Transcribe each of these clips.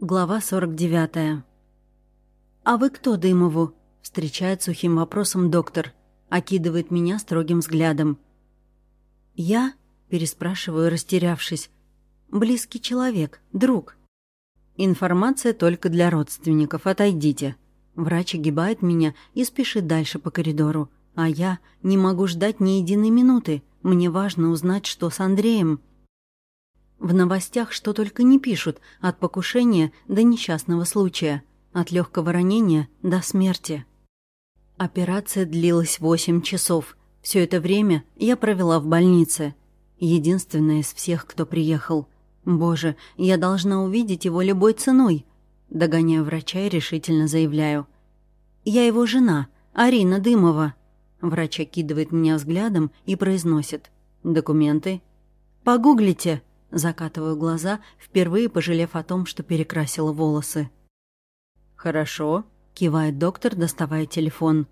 Глава 49. «А вы кто, Дымову?» — встречает сухим вопросом доктор. Окидывает меня строгим взглядом. «Я?» — переспрашиваю, растерявшись. «Близкий человек, друг». «Информация только для родственников, отойдите». Врач огибает меня и спешит дальше по коридору. А я не могу ждать ни единой минуты. Мне важно узнать, что с Андреем. В новостях что только не пишут, от покушения до несчастного случая, от легкого ранения до смерти. Операция длилась 8 часов. Все это время я провела в больнице. Единственная из всех, кто приехал. Боже, я должна увидеть его любой ценой. Догоняю врача и решительно заявляю. «Я его жена, Арина Дымова». Врач окидывает меня взглядом и произносит. «Документы?» «Погуглите», Закатываю глаза, впервые пожалев о том, что перекрасила волосы. «Хорошо», — кивает доктор, доставая телефон.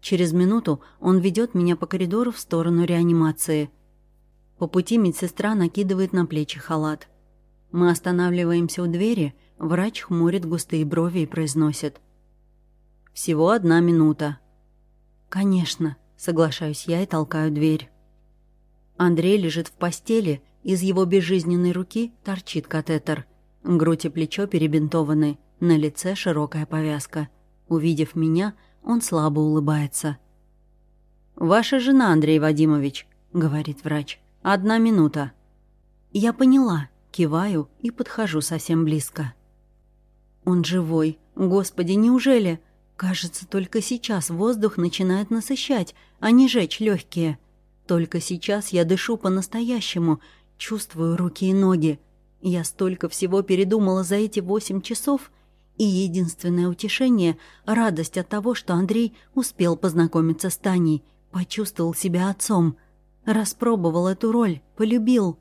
Через минуту он ведет меня по коридору в сторону реанимации. По пути медсестра накидывает на плечи халат. Мы останавливаемся у двери, врач хмурит густые брови и произносит. «Всего одна минута». «Конечно», — соглашаюсь я и толкаю дверь. Андрей лежит в постели, из его безжизненной руки торчит катетер. Грудь и плечо перебинтованы, на лице широкая повязка. Увидев меня, он слабо улыбается. «Ваша жена, Андрей Вадимович», — говорит врач. «Одна минута». Я поняла, киваю и подхожу совсем близко. Он живой. Господи, неужели? Кажется, только сейчас воздух начинает насыщать, а не жечь легкие. Только сейчас я дышу по-настоящему Чувствую руки и ноги. Я столько всего передумала за эти восемь часов, и единственное утешение — радость от того, что Андрей успел познакомиться с Таней, почувствовал себя отцом, распробовал эту роль, полюбил.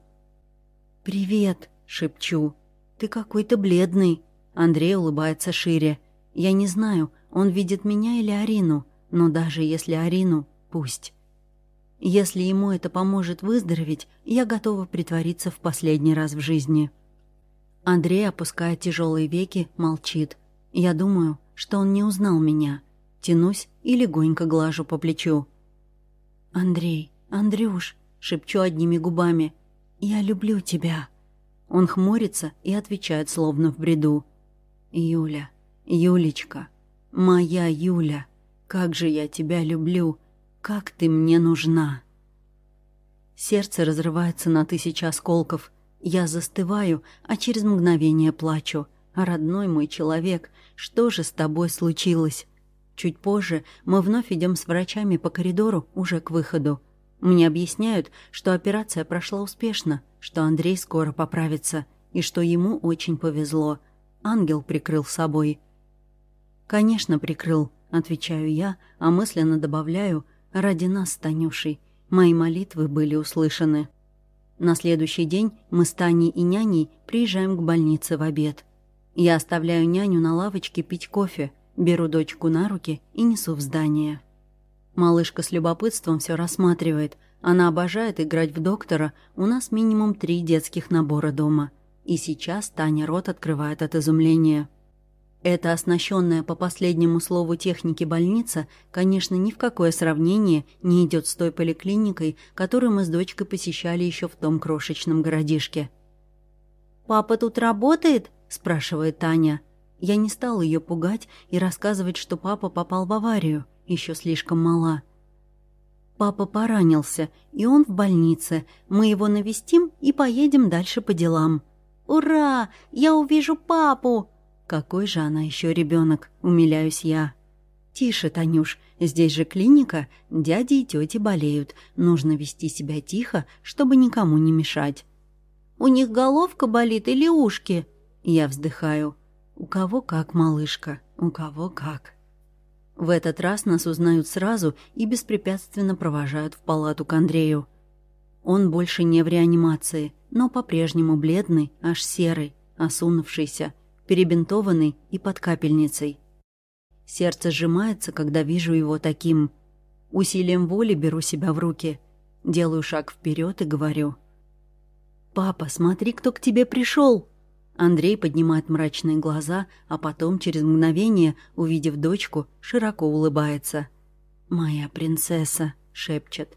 «Привет», — шепчу. «Ты какой-то бледный». Андрей улыбается шире. «Я не знаю, он видит меня или Арину, но даже если Арину, пусть». Если ему это поможет выздороветь, я готова притвориться в последний раз в жизни. Андрей, опуская тяжелые веки, молчит. Я думаю, что он не узнал меня. Тянусь и легонько глажу по плечу. «Андрей, Андрюш», — шепчу одними губами, — «я люблю тебя». Он хмурится и отвечает словно в бреду. «Юля, Юлечка, моя Юля, как же я тебя люблю!» Как ты мне нужна!» Сердце разрывается на тысячи осколков. Я застываю, а через мгновение плачу. «Родной мой человек, что же с тобой случилось?» Чуть позже мы вновь идем с врачами по коридору уже к выходу. Мне объясняют, что операция прошла успешно, что Андрей скоро поправится и что ему очень повезло. Ангел прикрыл собой. «Конечно, прикрыл», — отвечаю я, а мысленно добавляю, Ради нас Танюшей мои молитвы были услышаны. На следующий день мы с Таней и няней приезжаем к больнице в обед. Я оставляю няню на лавочке пить кофе, беру дочку на руки и несу в здание. Малышка с любопытством все рассматривает. Она обожает играть в доктора, у нас минимум три детских набора дома. И сейчас Таня рот открывает от изумления. Эта оснащенная по последнему слову техники больница, конечно, ни в какое сравнение не идет с той поликлиникой, которую мы с дочкой посещали еще в том крошечном городишке. «Папа тут работает?» – спрашивает Таня. Я не стала ее пугать и рассказывать, что папа попал в аварию, еще слишком мала. Папа поранился, и он в больнице. Мы его навестим и поедем дальше по делам. «Ура! Я увижу папу!» Какой же она еще ребенок, умиляюсь я. Тише, Танюш, здесь же клиника, дяди и тети болеют. Нужно вести себя тихо, чтобы никому не мешать. У них головка болит или ушки? Я вздыхаю. У кого как, малышка, у кого как. В этот раз нас узнают сразу и беспрепятственно провожают в палату к Андрею. Он больше не в реанимации, но по-прежнему бледный, аж серый, осунувшийся, перебинтованный и под капельницей. Сердце сжимается, когда вижу его таким. Усилием воли беру себя в руки, делаю шаг вперед и говорю. «Папа, смотри, кто к тебе пришел!» Андрей поднимает мрачные глаза, а потом, через мгновение, увидев дочку, широко улыбается. «Моя принцесса», — шепчет.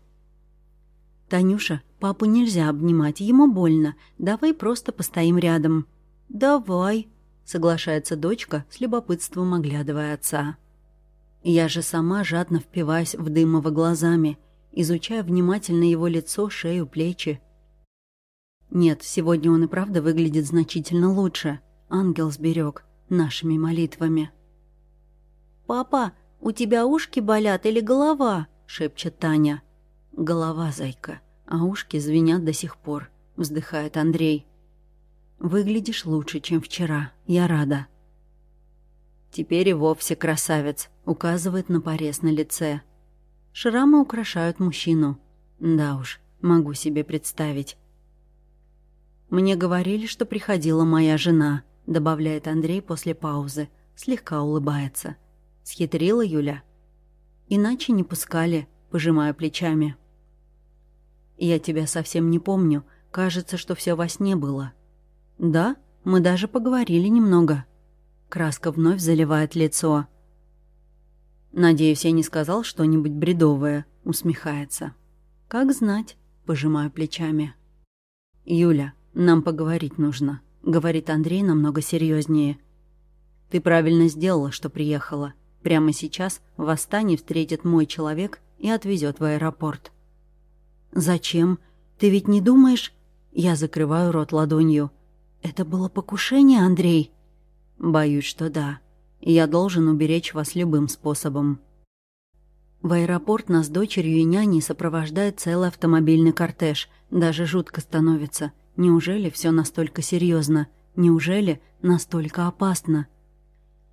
«Танюша, папу нельзя обнимать, ему больно. Давай просто постоим рядом». «Давай», — соглашается дочка, с любопытством оглядывая отца. Я же сама жадно впиваюсь в Дымова глазами, изучая внимательно его лицо, шею, плечи. Нет, сегодня он и правда выглядит значительно лучше. Ангел сберег нашими молитвами. «Папа, у тебя ушки болят или голова?» — шепчет Таня. «Голова, зайка, а ушки звенят до сих пор», — вздыхает Андрей. «Выглядишь лучше, чем вчера. Я рада». «Теперь и вовсе красавец», — указывает на порез на лице. Шрамы украшают мужчину. Да уж, могу себе представить. «Мне говорили, что приходила моя жена», — добавляет Андрей после паузы. Слегка улыбается. Схитрила Юля. «Иначе не пускали», — пожимая плечами. «Я тебя совсем не помню. Кажется, что все во сне было». «Да, мы даже поговорили немного». Краска вновь заливает лицо. «Надеюсь, я не сказал что-нибудь бредовое», — усмехается. «Как знать», — пожимаю плечами. «Юля, нам поговорить нужно», — говорит Андрей намного серьезнее. «Ты правильно сделала, что приехала. Прямо сейчас в Астане встретит мой человек и отвезет в аэропорт». «Зачем? Ты ведь не думаешь...» Я закрываю рот ладонью. «Это было покушение, Андрей?» «Боюсь, что да. Я должен уберечь вас любым способом». В аэропорт нас дочерью и няней сопровождает целый автомобильный кортеж. Даже жутко становится. Неужели все настолько серьезно? Неужели настолько опасно?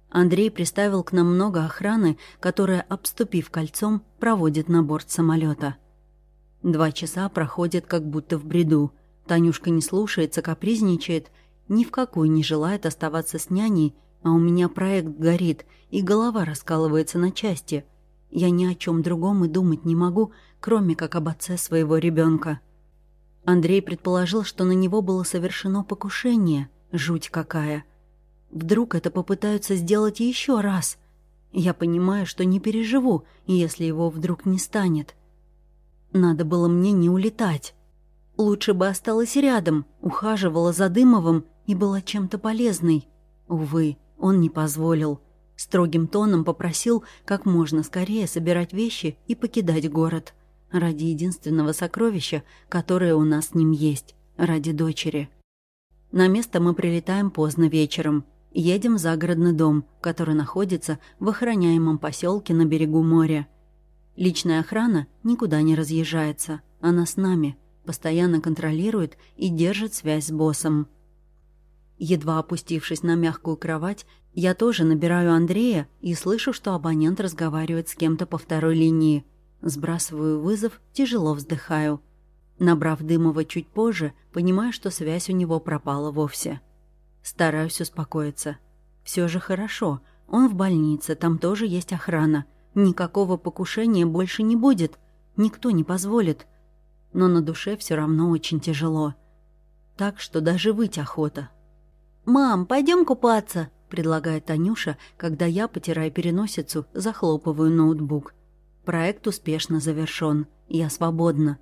Андрей приставил к нам много охраны, которая, обступив кольцом, проводит на борт самолета. Два часа проходят как будто в бреду. Танюшка не слушается, капризничает — ни в какую не желает оставаться с няней, а у меня проект горит, и голова раскалывается на части. Я ни о чем другом и думать не могу, кроме как об отце своего ребенка. Андрей предположил, что на него было совершено покушение. Жуть какая. Вдруг это попытаются сделать еще раз. Я понимаю, что не переживу, если его вдруг не станет. Надо было мне не улетать. Лучше бы осталась рядом, ухаживала за Дымовым и была чем-то полезной. Увы, он не позволил. Строгим тоном попросил как можно скорее собирать вещи и покидать город. Ради единственного сокровища, которое у нас с ним есть. Ради дочери. На место мы прилетаем поздно вечером. Едем в загородный дом, который находится в охраняемом поселке на берегу моря. Личная охрана никуда не разъезжается. Она с нами, постоянно контролирует и держит связь с боссом. Едва опустившись на мягкую кровать, я тоже набираю Андрея и слышу, что абонент разговаривает с кем-то по второй линии. Сбрасываю вызов, тяжело вздыхаю. Набрав Дымова чуть позже, понимаю, что связь у него пропала вовсе. Стараюсь успокоиться. Все же хорошо. Он в больнице, там тоже есть охрана. Никакого покушения больше не будет. Никто не позволит. Но на душе все равно очень тяжело. Так что даже выть охота. «Мам, пойдем купаться», — предлагает Танюша, когда я, потирая переносицу, захлопываю ноутбук. Проект успешно завершен. Я свободна.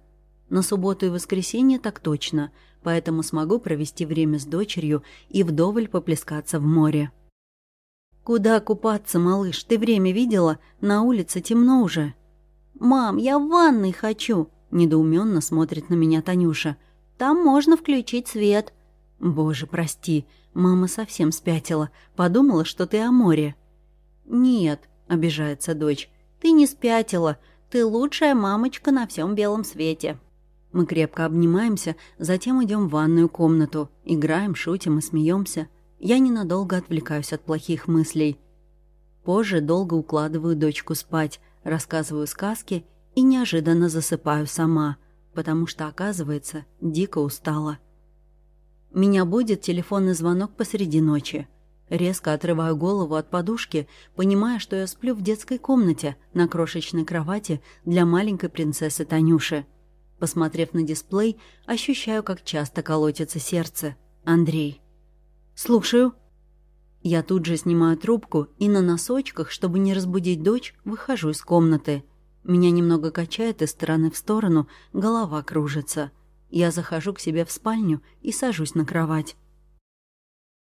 На субботу и воскресенье так точно, поэтому смогу провести время с дочерью и вдоволь поплескаться в море. «Куда купаться, малыш? Ты время видела? На улице темно уже». «Мам, я в ванной хочу», — недоуменно смотрит на меня Танюша. «Там можно включить свет». «Боже, прости, мама совсем спятила. Подумала, что ты о море». «Нет», — обижается дочь, — «ты не спятила. Ты лучшая мамочка на всем белом свете». Мы крепко обнимаемся, затем идем в ванную комнату, играем, шутим и смеемся. Я ненадолго отвлекаюсь от плохих мыслей. Позже долго укладываю дочку спать, рассказываю сказки и неожиданно засыпаю сама, потому что, оказывается, дико устала. Меня будет телефонный звонок посреди ночи. Резко отрываю голову от подушки, понимая, что я сплю в детской комнате на крошечной кровати для маленькой принцессы Танюши. Посмотрев на дисплей, ощущаю, как часто колотится сердце. Андрей. «Слушаю». Я тут же снимаю трубку и на носочках, чтобы не разбудить дочь, выхожу из комнаты. Меня немного качает из стороны в сторону, голова кружится. Я захожу к себе в спальню и сажусь на кровать.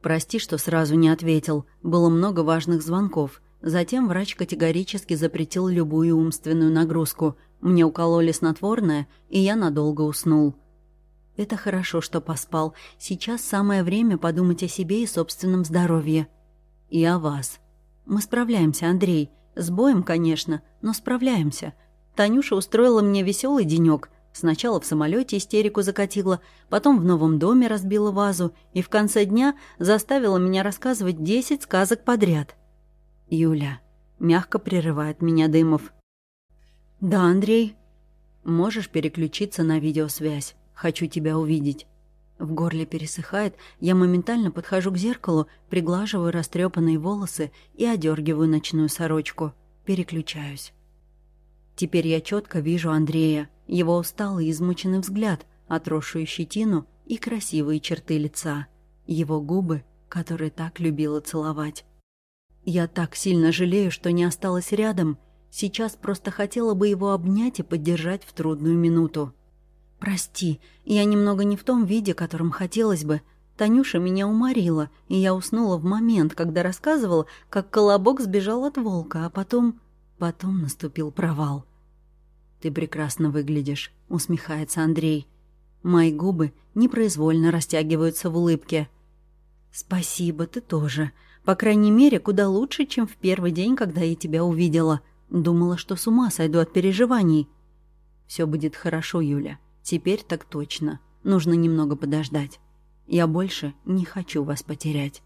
Прости, что сразу не ответил. Было много важных звонков. Затем врач категорически запретил любую умственную нагрузку. Мне укололи снотворное, и я надолго уснул. Это хорошо, что поспал. Сейчас самое время подумать о себе и собственном здоровье. И о вас. Мы справляемся, Андрей. С боем, конечно, но справляемся. Танюша устроила мне веселый денек. Сначала в самолете истерику закатила, потом в новом доме разбила вазу и в конце дня заставила меня рассказывать десять сказок подряд. Юля. Мягко прерывает меня Дымов. «Да, Андрей. Можешь переключиться на видеосвязь. Хочу тебя увидеть». В горле пересыхает, я моментально подхожу к зеркалу, приглаживаю растрепанные волосы и одергиваю ночную сорочку. Переключаюсь. Теперь я четко вижу Андрея, его усталый измученный взгляд, отросшую щетину и красивые черты лица, его губы, которые так любила целовать. Я так сильно жалею, что не осталась рядом, сейчас просто хотела бы его обнять и поддержать в трудную минуту. «Прости, я немного не в том виде, которым хотелось бы. Танюша меня уморила, и я уснула в момент, когда рассказывала, как Колобок сбежал от волка, а потом... Потом наступил провал». «Ты прекрасно выглядишь», — усмехается Андрей. Мои губы непроизвольно растягиваются в улыбке. «Спасибо, ты тоже. По крайней мере, куда лучше, чем в первый день, когда я тебя увидела. Думала, что с ума сойду от переживаний». «Все будет хорошо, Юля. Теперь так точно. Нужно немного подождать. Я больше не хочу вас потерять».